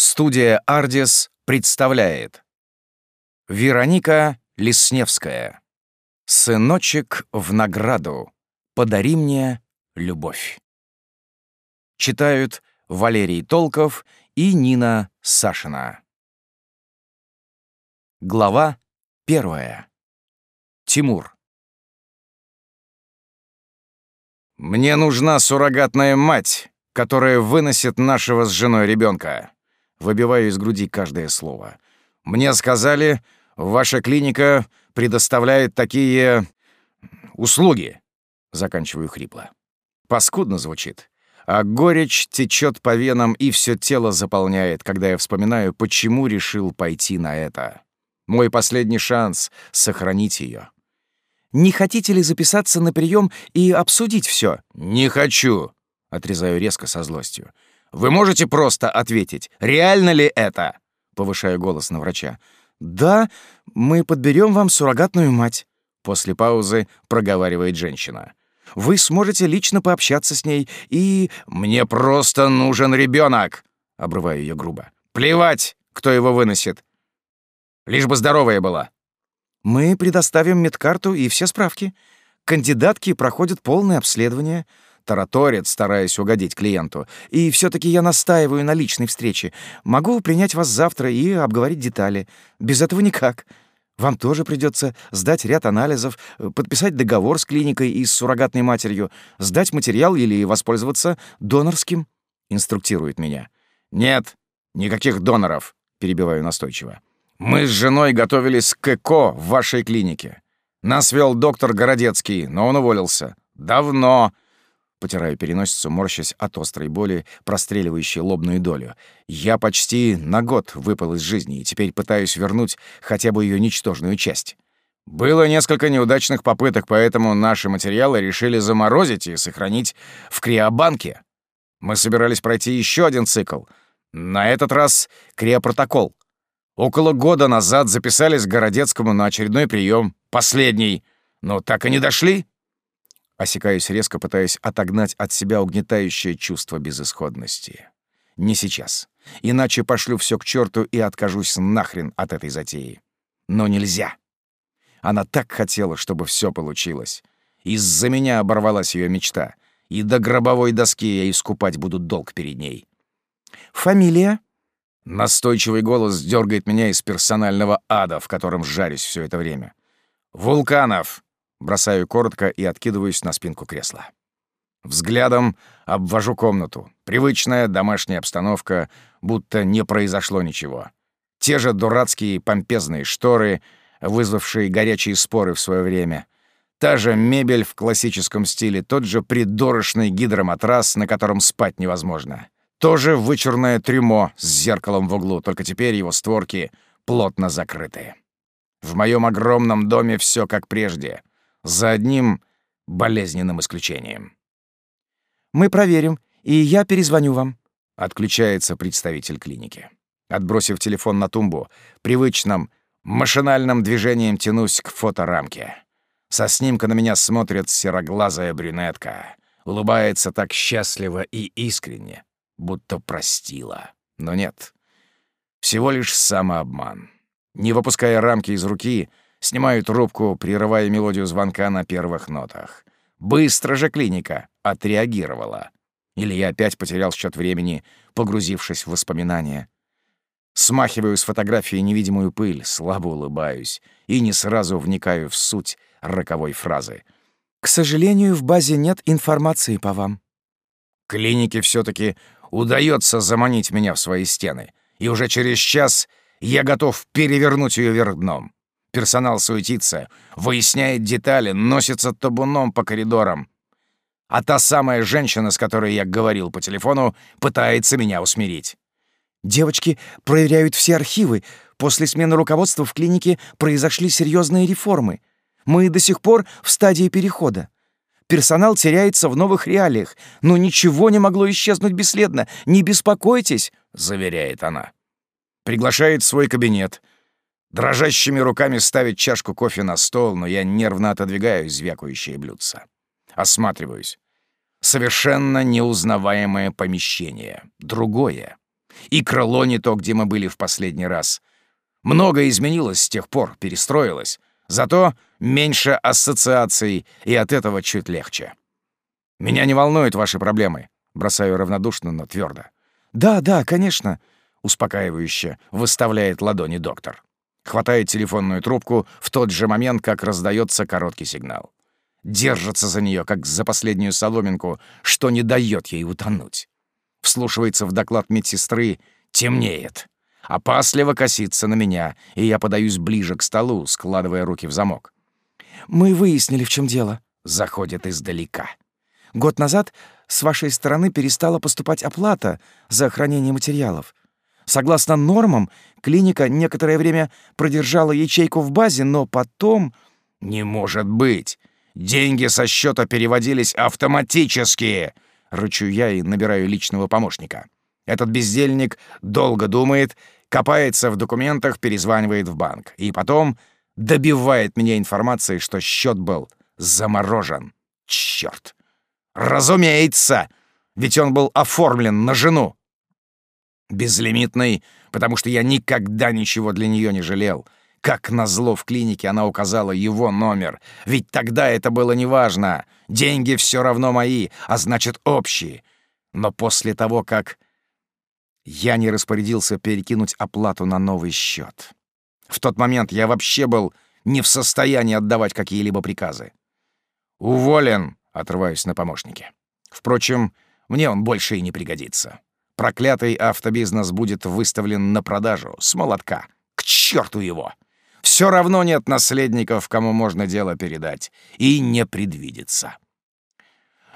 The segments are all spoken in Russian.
Студия «Ардис» представляет Вероника Лесневская «Сыночек в награду. Подари мне любовь». Читают Валерий Толков и Нина Сашина. Глава первая. Тимур. «Мне нужна суррогатная мать, которая выносит нашего с женой ребенка. Выбиваю из груди каждое слово. «Мне сказали, ваша клиника предоставляет такие... услуги!» Заканчиваю хрипло. Паскудно звучит. А горечь течет по венам и все тело заполняет, когда я вспоминаю, почему решил пойти на это. Мой последний шанс — сохранить ее. «Не хотите ли записаться на прием и обсудить все? «Не хочу!» — отрезаю резко со злостью. Вы можете просто ответить, реально ли это?» Повышаю голос на врача. «Да, мы подберем вам суррогатную мать», — после паузы проговаривает женщина. «Вы сможете лично пообщаться с ней и...» «Мне просто нужен ребенок, обрываю ее грубо. «Плевать, кто его выносит. Лишь бы здоровая была». «Мы предоставим медкарту и все справки. Кандидатки проходят полное обследование тараторит, стараясь угодить клиенту. «И все таки я настаиваю на личной встрече. Могу принять вас завтра и обговорить детали. Без этого никак. Вам тоже придется сдать ряд анализов, подписать договор с клиникой и с суррогатной матерью, сдать материал или воспользоваться донорским», — инструктирует меня. «Нет, никаких доноров», — перебиваю настойчиво. «Мы с женой готовились к ЭКО в вашей клинике. Нас вел доктор Городецкий, но он уволился. Давно. Потираю переносицу, морщась от острой боли, простреливающей лобную долю. Я почти на год выпал из жизни и теперь пытаюсь вернуть хотя бы ее ничтожную часть. Было несколько неудачных попыток, поэтому наши материалы решили заморозить и сохранить в криобанке. Мы собирались пройти еще один цикл. На этот раз криопротокол. Около года назад записались к Городецкому на очередной прием, последний, но так и не дошли. Осекаюсь резко, пытаясь отогнать от себя угнетающее чувство безысходности. Не сейчас. Иначе пошлю все к черту и откажусь нахрен от этой затеи. Но нельзя. Она так хотела, чтобы все получилось. Из-за меня оборвалась ее мечта, и до гробовой доски я искупать буду долг перед ней. «Фамилия?» Настойчивый голос дергает меня из персонального ада, в котором жарюсь все это время. «Вулканов!» Бросаю коротко и откидываюсь на спинку кресла. Взглядом обвожу комнату. Привычная домашняя обстановка, будто не произошло ничего. Те же дурацкие помпезные шторы, вызвавшие горячие споры в свое время. Та же мебель в классическом стиле, тот же придурочный гидроматрас, на котором спать невозможно. Тоже вычурное трюмо с зеркалом в углу, только теперь его створки плотно закрыты. В моем огромном доме все как прежде за одним болезненным исключением. «Мы проверим, и я перезвоню вам», — отключается представитель клиники. Отбросив телефон на тумбу, привычным, машинальным движением тянусь к фоторамке. Со снимка на меня смотрит сероглазая брюнетка. Улыбается так счастливо и искренне, будто простила. Но нет. Всего лишь самообман. Не выпуская рамки из руки, Снимаю трубку, прерывая мелодию звонка на первых нотах. Быстро же клиника отреагировала. Или я опять потерял счет времени, погрузившись в воспоминания. Смахиваю с фотографии невидимую пыль, слабо улыбаюсь и не сразу вникаю в суть роковой фразы. «К сожалению, в базе нет информации по вам». Клинике все таки удается заманить меня в свои стены, и уже через час я готов перевернуть ее вверх дном. Персонал суетится, выясняет детали, носится табуном по коридорам. А та самая женщина, с которой я говорил по телефону, пытается меня усмирить. «Девочки проверяют все архивы. После смены руководства в клинике произошли серьезные реформы. Мы до сих пор в стадии перехода. Персонал теряется в новых реалиях, но ничего не могло исчезнуть бесследно. Не беспокойтесь», — заверяет она. Приглашает в свой кабинет — Дрожащими руками ставит чашку кофе на стол, но я нервно отодвигаю звякающее блюдце. Осматриваюсь. Совершенно неузнаваемое помещение. Другое. И крыло не то, где мы были в последний раз. Многое изменилось с тех пор, перестроилось. Зато меньше ассоциаций, и от этого чуть легче. Меня не волнуют ваши проблемы. Бросаю равнодушно, но твердо. «Да, да, конечно», — успокаивающе выставляет ладони доктор. Хватает телефонную трубку в тот же момент, как раздается короткий сигнал. Держится за нее, как за последнюю соломинку, что не дает ей утонуть. Вслушивается в доклад медсестры, темнеет. Опасливо косится на меня, и я подаюсь ближе к столу, складывая руки в замок. «Мы выяснили, в чем дело», — заходит издалека. «Год назад с вашей стороны перестала поступать оплата за хранение материалов. Согласно нормам, клиника некоторое время продержала ячейку в базе, но потом... «Не может быть! Деньги со счета переводились автоматически!» Рычу я и набираю личного помощника. Этот бездельник долго думает, копается в документах, перезванивает в банк. И потом добивает меня информацией, что счет был заморожен. Черт! Разумеется! Ведь он был оформлен на жену. Безлимитный, потому что я никогда ничего для нее не жалел. Как назло в клинике она указала его номер. Ведь тогда это было неважно. Деньги все равно мои, а значит общие. Но после того, как я не распорядился перекинуть оплату на новый счет. В тот момент я вообще был не в состоянии отдавать какие-либо приказы. «Уволен!» Отрываюсь на помощнике. Впрочем, мне он больше и не пригодится. Проклятый автобизнес будет выставлен на продажу с молотка. К черту его! Все равно нет наследников, кому можно дело передать. И не предвидится.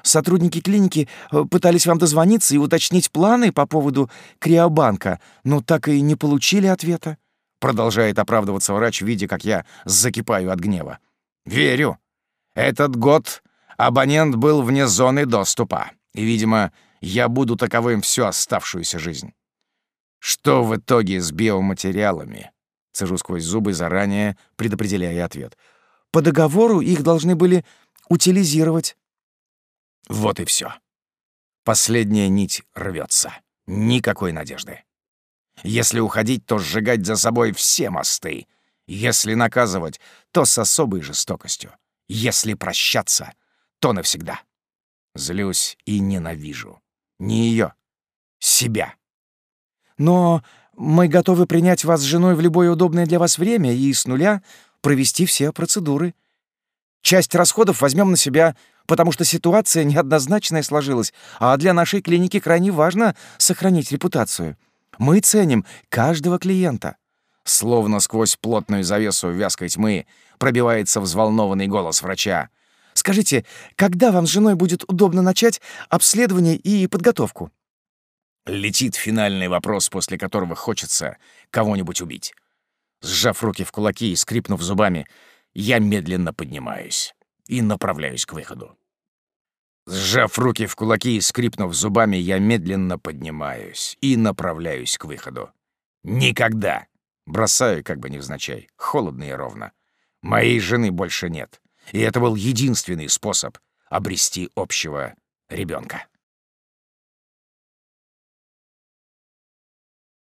Сотрудники клиники э, пытались вам дозвониться и уточнить планы по поводу Криобанка, но так и не получили ответа. Продолжает оправдываться врач, видя, как я закипаю от гнева. Верю. Этот год Абонент был вне зоны доступа, и, видимо, я буду таковым всю оставшуюся жизнь. Что в итоге с биоматериалами? Цежу сквозь зубы, заранее предопределяя ответ. По договору их должны были утилизировать. Вот и все. Последняя нить рвется. Никакой надежды. Если уходить, то сжигать за собой все мосты. Если наказывать, то с особой жестокостью. Если прощаться, то навсегда. Злюсь и ненавижу. Не ее, себя. Но мы готовы принять вас с женой в любое удобное для вас время и с нуля провести все процедуры. Часть расходов возьмем на себя, потому что ситуация неоднозначная сложилась, а для нашей клиники крайне важно сохранить репутацию. Мы ценим каждого клиента. Словно сквозь плотную завесу вязкой тьмы пробивается взволнованный голос врача. Скажите, когда вам с женой будет удобно начать обследование и подготовку?» Летит финальный вопрос, после которого хочется кого-нибудь убить. Сжав руки в кулаки и скрипнув зубами, я медленно поднимаюсь и направляюсь к выходу. Сжав руки в кулаки и скрипнув зубами, я медленно поднимаюсь и направляюсь к выходу. Никогда! Бросаю, как бы невзначай, холодно и ровно. Моей жены больше нет. И это был единственный способ обрести общего ребенка.